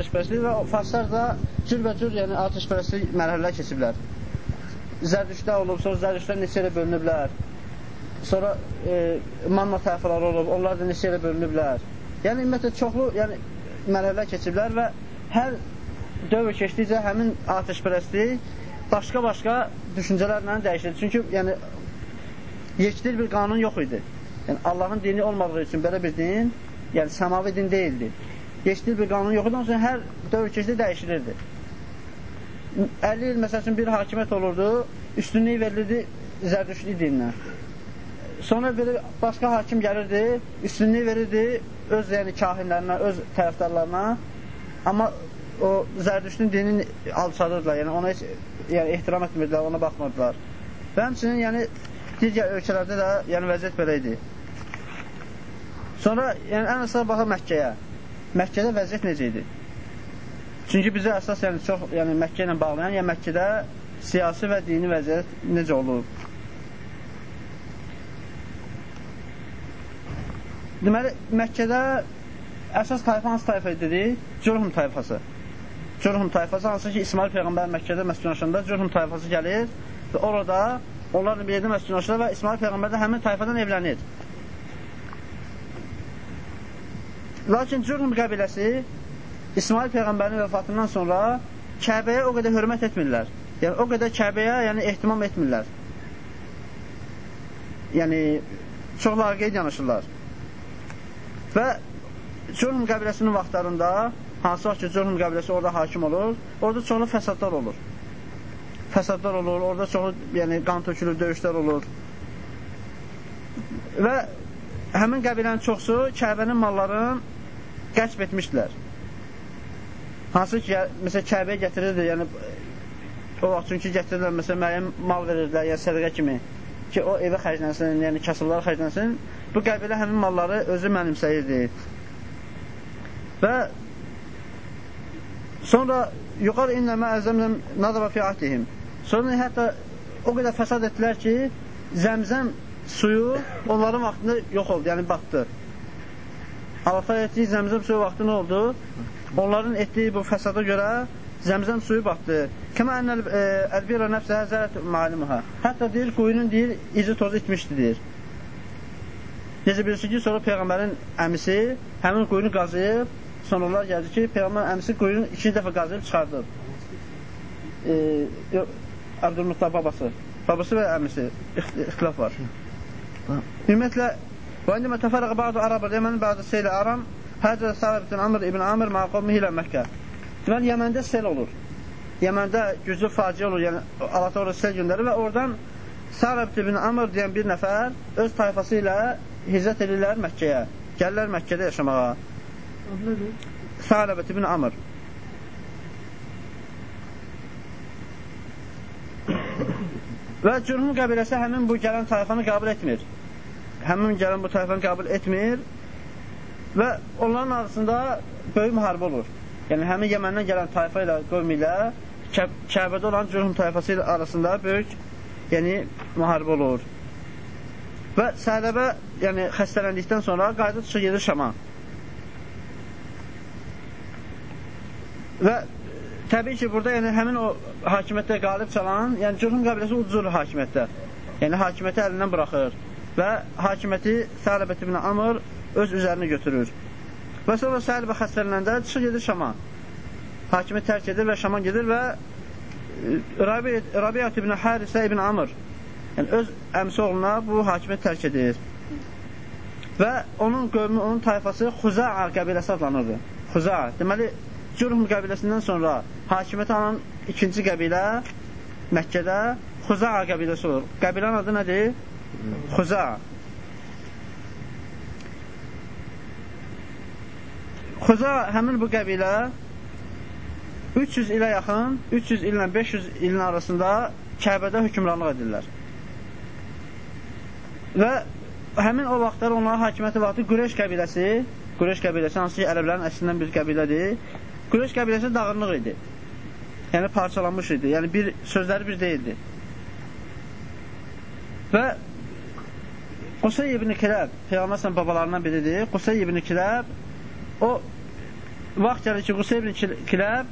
atəşpərəstlik və farslar da cürbəcür yəni atəşpərəstlik mərhələlər keçiblər. Zərdüştdə olub, sonra zərdüştlər neçə ilə bölünüblər. Sonra e, manna tayfaları olub, onlar da neçə ilə bölünüblər. Yəni, ümumiyyətlə, çoxlu yəni, mərhələlər keçiblər və hər dövr keçdikcə həmin atəşpərəstlik başqa-başqa düşüncələrlə dəyişir. Çünki yəni, yekdil bir qanun yox idi. Yəni, Allahın dini olmadığı üçün belə bir din, yəni səmavi din deyildi. Yekdil bir qanun yox idi, üçün hər dövr keçdi dəyişilirdi. 50 il, məsəl üçün, bir hakimiyyət olurdu, üstünlük verilirdi zərdüşlük dininə. Sonra belə başqa hakim gəlirdi, üstünlük verirdi öz yəni kahinlərinə, öz tərəfdarlarına, amma o zərdüşlün dinini alçadırdılar, yəni ona heç yəni, ehtiram etmirdilər, ona baxmırdılar. Və həmçinin yəni, digər ölkələrdə də yəni, vəziyyət belə idi. Sonra yəni, ən əsas baxaq Məkkəyə. Məkkədə vəziyyət necə idi? Çünki bizə əsas yəni, çox yəni, Məkkə ilə bağlayan, yəni Məkkədə siyasi və dini vəziyyət necə olub? Deməli, Məkkədə əsas tayfa hansı tayfa dedik? Cürhum tayfası. Cürhum tayfası, hansı ki, İsmail Peyğəmbər Məkkədə məskunlaşanda Cürhum tayfası gəlir və orada onlarla bir yerdə məskunlaşır və İsmail Peyğəmbər də həmin tayfadan evlənir. Lakin Cürhum qəbiləsi İsmail Peyğəmbərin vəfatından sonra Kəbəyə o qədər hörmət etmirlər. Yəni, o qədər Kəbəyə yəni, ehtimam etmirlər. Yəni, çox laqeyd yanaşırlar. Və Cürhum qəbiləsinin vaxtlarında, hansı vaxt ki, Cürhum qəbiləsi orada hakim olur, orada çoxlu fəsadlar olur. Fəsadlar olur, orada çoxlu yəni, qan tökülür, döyüşlər olur. Və həmin qəbilənin çoxsu Kəbənin mallarını qəsb etmişdilər. Hansı ki, məsələn, Kəbəyə gətirirdi, yəni o vaxt çünki gətirirlər, məsələn, müəyyən mal verirdilər, yəni sədəqə kimi ki, o evə xərclənsin, yəni kasıblara xərclənsin. Bu qəbilə həmin malları özü mənimsəyirdi. Və sonra yuqar innəmə əzəmləm nadara fi atihim. Sonra hətta o qədər fəsad etdilər ki, zəmzəm suyu onların vaxtında yox oldu, yəni batdı. Allah etdiyi zəmzəm suyu vaxtı nə oldu? Onların etdiyi bu fəsada görə zəmzəm suyu batdı. Kəmə ənəl əlbirə nəfsəhə zərət malimuhə. Hətta deyir, quyunun deyir, izi tozu itmişdi deyir. Necə bilirsiniz ki, sonra Peyğəmbərin əmisi həmin quyunu qazıyıb, sonra onlar gəldi ki, Peyğəmbərin əmisi quyunu ikinci dəfə qazıyıb çıxardıb. E, Əbdülmuttab babası. Babası və əmisi. İxtilaf var. Ümumiyyətlə, və indi mətəfərəqə bazı ərəb Yəmənin bazısı ilə aram, Həcədə Səlib ibn Amr ibn Amir məqomu ilə Məkkə. Deməli, Yəməndə sel olur. Yəməndə güclü faciə olur, yəni Allah orada sel göndərir və oradan Səlib ibn Amr deyən bir nəfər öz tayfası ilə hicrət edirlər Məkkəyə. Gəlirlər Məkkədə yaşamağa. Səlib ibn Amr. Və Cürhum qəbiləsi həmin bu gələn tayfanı qəbul etmir. Həmin gələn bu tayfanı qəbul etmir və onların arasında böyük müharibə olur. Yəni, həmin Yəməndən gələn tayfa ilə qövm ilə Kə Kəbədə olan Cürhum tayfası ilə arasında böyük yəni, müharibə olur. Və Sələbə yəni, xəstələndikdən sonra qayıdıb çıxır gedir Şama. Və Təbii ki, burada yəni, həmin o hakimiyyətdə qalib çalan, yəni Cürhum qəbiləsi ucuzur hakimiyyətdə. Yəni, hakimiyyəti əlindən buraxır və hakimiyyəti Sələbət ibn Amr öz üzərinə götürür. Və sonra Sələbə xəstələnəndə çıxır gedir Şama. Hakimi tərk edir və Şama gedir və e, Rabiyyət ibn Harisə ibn Amr yəni öz əmsi oğluna bu hakimiyyət tərk edir. Və onun qövmü, onun tayfası Xuza'a qəbiləsi adlanırdı. Xuza'a. Deməli, Cürhum qəbiləsindən sonra hakimiyyəti alan ikinci qəbilə Məkkədə Xuza'a qəbiləsi olur. Qəbilənin adı nədir? Xuza'a. Xuza'a həmin bu qəbilə 300 ilə yaxın, 300 illə 500 ilin arasında Kəbədə hökmranlıq edirlər. Və həmin o vaxtlar onların hakimiyyəti vaxtı Qureyş qəbiləsi, Qureyş qəbiləsi hansı ki, ərəblərin əslindən bir qəbilədir, Qureyş qəbiləsi dağınlıq idi. Yəni parçalanmış idi. Yəni bir sözləri bir deyildi. Və Qusay ibn Kiləb Peyğəmbər babalarından biridir. Qusay ibn Kiləb o vaxt gəlir ki, Qusay ibn Kiləb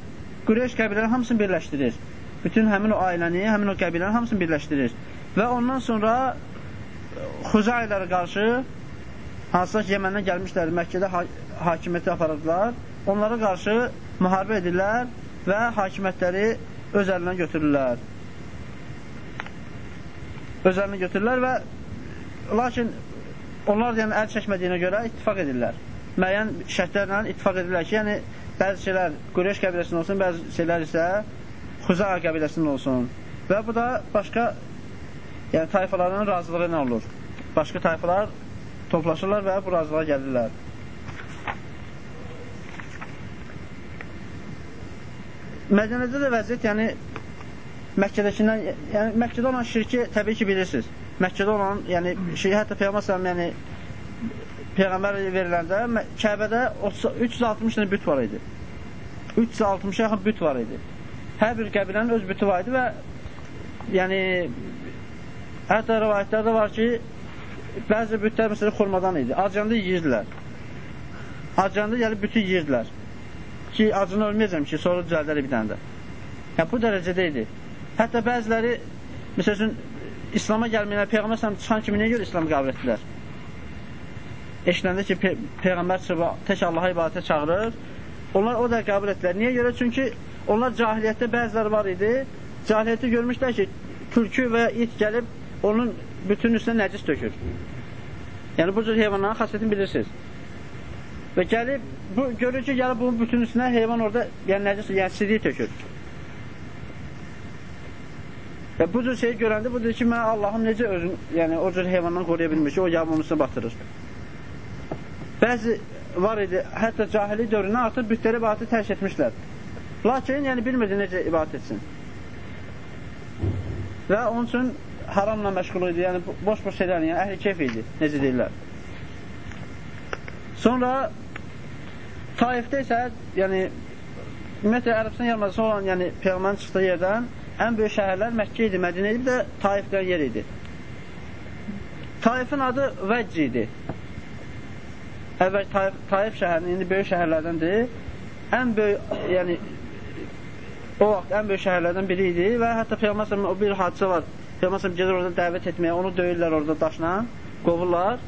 Qureyş qəbilənin hamısını birləşdirir. Bütün həmin o ailəni, həmin o qəbilənin hamısını birləşdirir. Və ondan sonra Xuzaylara qarşı hansısa ki, Yəməndən gəlmişlər, Məkkədə ha hakimiyyəti aparırdılar. Onlara qarşı müharibə edirlər və hakimiyyətləri öz əlindən götürürlər. Öz əlindən götürürlər və lakin onlar yəni əl çəkmədiyinə görə ittifaq edirlər. Müəyyən şərtlərlə ittifaq edirlər ki, yəni bəzi şeylər Qureyş qəbiləsində olsun, bəzi şeylər isə Xuzaa qəbiləsində olsun. Və bu da başqa yəni tayfaların razılığı ilə olur. Başqa tayfalar toplaşırlar və bu razılığa gəlirlər. Mədənədə də vəziyyət, yəni Məkkədəkindən, yəni Məkkədə olan şirki təbii ki, bilirsiniz. Məkkədə olan, yəni şirki, hətta Peyğəmbər yəni Peyğəmbər veriləndə Kəbədə 360 dənə büt var idi. 360-a yaxın büt var idi. Hər bir qəbilənin öz bütü var idi və yəni hətta rivayətlərdə var ki, bəzi bütlər məsələn xurmadan idi. Acanda yeyirdilər. Acanda gəlib bütü yeyirdilər. Ki, acını ölməyəcəm ki, sonra düzəldər bir dənə də. Yəni, bu dərəcədə idi. Hətta bəziləri, məsəl üçün, İslama gəlməyənə Peyğəmbər çıxan kimi niyə görə İslamı qəbul etdilər? eşitəndə ki, Pe Peyğəmbər tək Allaha ibadətə çağırır, onlar o da qəbul etdilər. Niyə görə? Çünki onlar cahiliyyətdə bəziləri var idi, cahiliyyətdə görmüşlər ki, tülkü və it gəlib onun bütün üstünə nəcis tökür. Yəni, bu cür heyvanların xasiyyətini bilirsiniz. Və gəlib, bu, görür ki, gəlib bunun bütün üstünə heyvan orada, yəni nəcis, yəni sidiyi tökür. Və bu cür şeyi görəndə, bu deyir ki, mən Allahım necə özüm, yəni o cür heyvandan qoruya bilmiş ki, o üstünə batırır. Bəzi var idi, hətta cahili dövrünə artıq bütləri ibadəti tərk etmişlər. Lakin, yəni bilmirdi necə ibadət etsin. Və onun üçün haramla məşğul idi, yəni boş-boş şeylər, yəni əhli keyf idi, necə deyirlər. Sonra Taifdə isə, yəni ümumiyyətlə Ərəbistan yarımadası olan, yəni Peyğəmbərin çıxdığı yerdən ən böyük şəhərlər Məkkə idi, Mədinə idi, bir də Taifdən yer idi. Taifin adı Vəcc idi əvvəl Taif, Taif şəhərinin, indi böyük şəhərlərdəndir. Ən böyük, yəni o vaxt ən böyük şəhərlərdən biri idi və hətta Peyğəmbər o bir hadisə var. Peyğəmbər gedir orada dəvət etməyə, onu döyürlər orada daşla, qovurlar.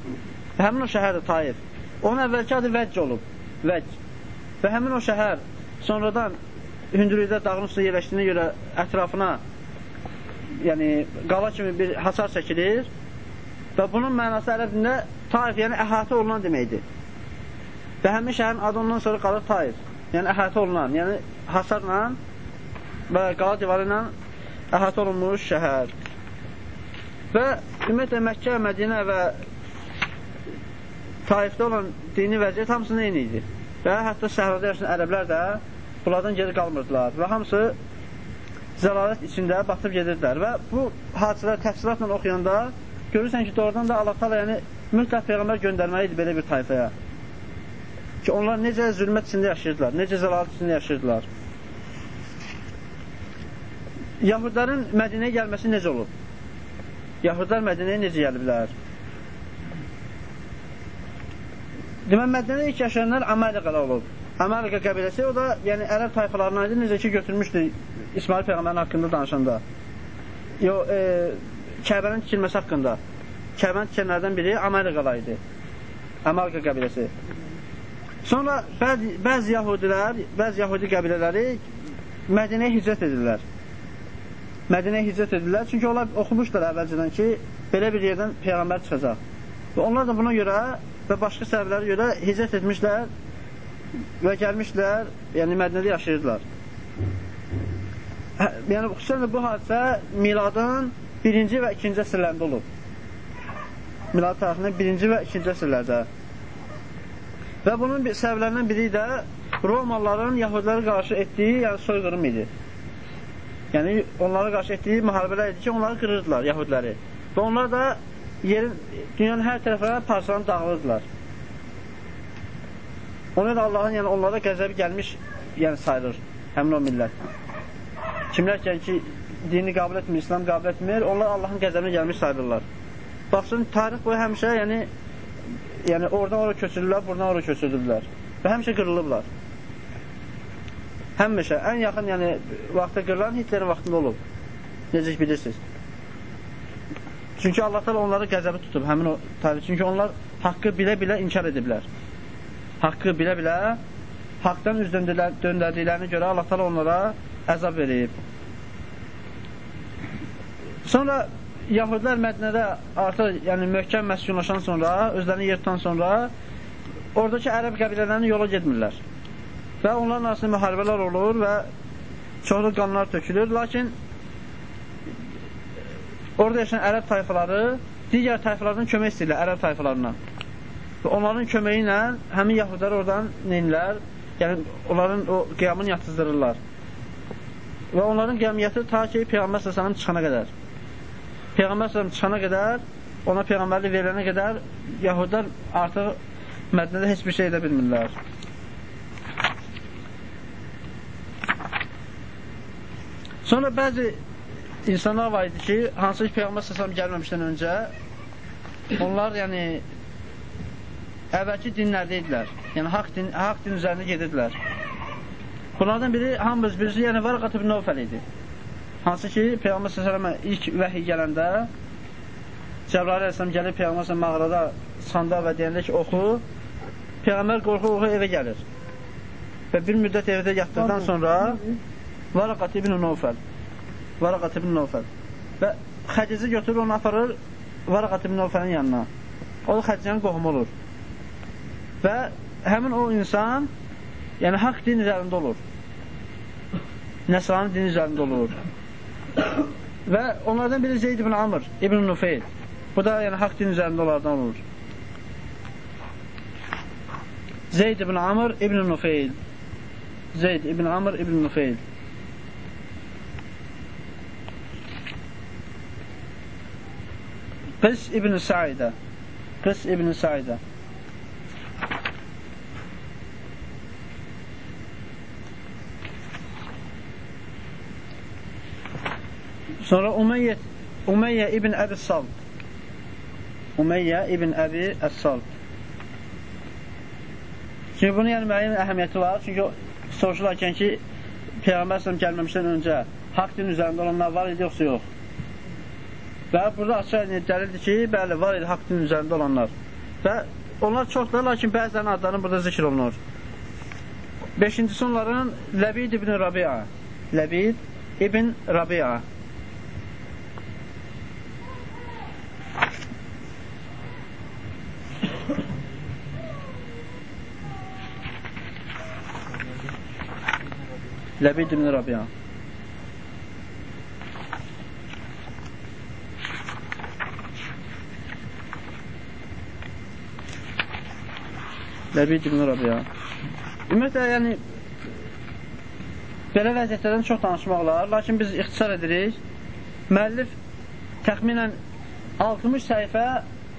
Və həmin o şəhərdir Taif. Onun əvvəlki adı Vəcc olub. Vəcc. Və həmin o şəhər sonradan hündürlükdə dağın üstündə yerləşdiyinə görə ətrafına yəni qala kimi bir hasar çəkilir və bunun mənası ərəb dilində Taif yəni əhatə olunan deməkdir. Və həmin şəhərin adı ondan sonra qalır Taif. Yəni əhatə olunan, yəni hasarla və qala divarı ilə əhatə olunmuş şəhər. Və ümumiyyətlə Məkkə, Mədinə və Taifdə olan dini vəziyyət hamısının eyni idi. Və hətta səhrada yaşayan ərəblər də bunlardan geri qalmırdılar və hamısı zəlalət içində batıb gedirdilər və bu hadisələr təfsilatla oxuyanda görürsən ki, doğrudan da Allah təala yəni mütləq peyğəmbər göndərməli idi belə bir tayfaya ki, onlar necə zülmət içində yaşayırdılar, necə zəlalət içində yaşayırdılar. Yahudların Mədinəyə gəlməsi necə olub? Yahudlar Mədinəyə necə gəliblər? Demək, Mədinədə ilk yaşayanlar Ameriqalı olub. Amerika qəbiləsi, o da yəni ərəb tayfalarından idi, necə ki götürmüşdü İsmail Peyğəmbərin haqqında danışanda. Yo, e, Kəbənin tikilməsi haqqında. Kəbənin tikilənlərdən biri Ameriqalı idi. Amerika qəbiləsi. Sonra bəzi, bəzi yahudilər, bəzi yahudi qəbilələri Mədinəyə hicrət edirlər. Mədinəyə hicrət edirlər, çünki onlar oxumuşlar əvvəlcədən ki, belə bir yerdən Peyğəmbər çıxacaq. Və onlar da buna görə və başqa səbəblərə görə hicrət etmişlər və gəlmişlər, yəni Mədinədə yaşayırdılar. Hə, yəni, xüsusən bu hadisə miladın birinci və ikinci əsrlərində olub. Milad tarixinin birinci və ikinci əsrlərdə. Və bunun səbəblərindən biri də Romalıların Yahudilərə qarşı etdiyi yəni soyqırım idi. Yəni onlara qarşı etdiyi müharibələr idi ki, onları qırırdılar Yahudiləri. Və onlar da yerin, dünyanın hər tərəfə parçalanıb dağılırdılar. Ona da Allahın yəni onlara qəzəbi gəlmiş yəni sayılır həmin o millət. Kimlər ki, ki dini qəbul etmir, İslam qəbul etmir, onlar Allahın qəzəbinə gəlmiş sayılırlar. Baxsın, tarix boyu həmişə yəni yəni oradan ora köçürürlər, buradan ora köçürürlər və həmişə qırılıblar. Həmişə ən yaxın, yəni vaxtda qırılan Hitlerin vaxtında olub. Necə ki bilirsiniz. Çünki Allah təala onları qəzəbi tutub həmin o tabi. Çünki onlar haqqı bilə-bilə inkar ediblər. Haqqı bilə-bilə haqdan üz döndərdiklərinə görə Allah təala onlara əzab verib. Sonra Yahudilər Mədnədə artıq yəni möhkəm məskunlaşan sonra, özlərini yer tutan sonra oradakı ərəb qəbilələrini yola getmirlər və onların arasında müharibələr olur və çoxlu qanlar tökülür. Lakin orada yaşayan ərəb tayfaları digər tayfalardan kömək istəyirlər, ərəb tayfalarından. Və onların köməyi ilə həmin yahudları oradan neynilər? Yəni, onların o qiyamını yatızdırırlar. Və onların qiyamiyyəti ta ki, Peyğəmbər səsənin çıxana qədər. Peyğəmbər səsənin çıxana qədər, ona Peyğəmbərlik verilənə qədər yahudlar artıq Mədnədə heç bir şey edə bilmirlər. Sonra bəzi insanlar var idi ki, hansı ki Peyğəmbər səsəm gəlməmişdən öncə onlar yəni əvvəlki dinlərdə idilər. Yəni haqq din, haqq din üzərində gedirdilər. Bunlardan biri hamımız birisi, yəni Varqat ibn Nəufəl idi. Hansı ki Peyğəmbər səsələmə ilk vəhiy gələndə Cəbrail əleyhissalam gəlib Peyğəmbər səsələm mağarada sanda və deyəndə ki, oxu Peyğəmbər qorxu-qorxu evə gəlir. Və bir müddət evdə yatdıqdan sonra Varaqat ibn Nəufəl. Varaqat ibn Nəufəl. Və Xədici götürür, onu aparır Varaqat ibn Nəufəlin yanına. O da Xədicənin qohumu olur. Və həmin o insan yəni haqq din üzərində olur. Nəsrani din üzərində olur. Və onlardan biri Zeyd ibn Amr, ibn Nufeyl. Bu da yəni haqq din üzərində onlardan olur. Zeyd ibn Amr ibn Nufeyl. Zeyd ibn Amr ibn Nufeyl. Qıs İbn Saidə Qıs İbn Saidə Sonra Umeyyə Umeyyə ibn Əbi Salt Umeyyə ibn Əbi Əs-Salt Çünki bunun yəni müəyyən əhəmiyyəti var. Çünki soruşularkən ki, Peyğəmbər sələm gəlməmişdən öncə haqq din üzərində olanlar var idi, yoxsa yox? Və burada açıq dəlildir ki, bəli, var idi haqq din üzərində olanlar. Və onlar çoxdur, lakin bəzən adlarının burada zikr olunur. Beşincisi onların Ləbid ibn Rabia. Ləbid ibn Rabia. Ləbid ibn Rabia. Ləbid ibn Rabiya. Ümumiyyətlə, yəni, belə vəziyyətlərdən çox danışmaq olar, lakin biz ixtisar edirik. Müəllif təxminən 60 səhifə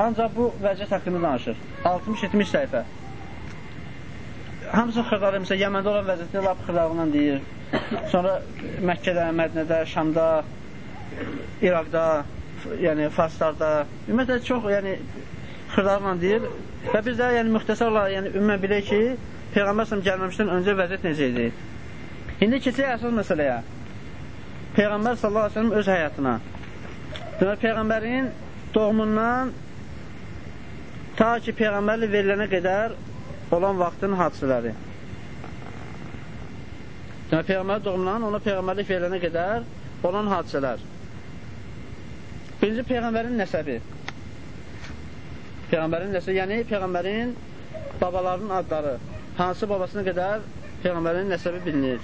ancaq bu vəziyyət haqqında danışır. 60-70 səhifə. Hamısı xırdadır, məsələn, Yəməndə olan vəziyyətini lap xırdalığından deyir. Sonra Məkkədə, Mədnədə, Şamda, İraqda, yəni Farslarda, ümumiyyətlə çox, yəni xırdalıqla deyir və biz də yəni müxtəsar olaraq yəni ümumən bilək ki, Peyğəmbər sallallahu gəlməmişdən öncə vəziyyət necə idi? İndi keçək əsas məsələyə. Peyğəmbər sallallahu əleyhi və səlləm öz həyatına. Demək peyğəmbərin doğumundan ta ki peyğəmbərlik verilənə qədər olan vaxtın hadisələri. Demək peyğəmbər doğumundan ona peyğəmbərlik verilənə qədər olan hadisələr. Birinci peyğəmbərin nəsəbi. Peyğəmbərin nəsə, yəni Peyğəmbərin babalarının adları, hansı babasına qədər Peyğəmbərin nəsəbi bilinir.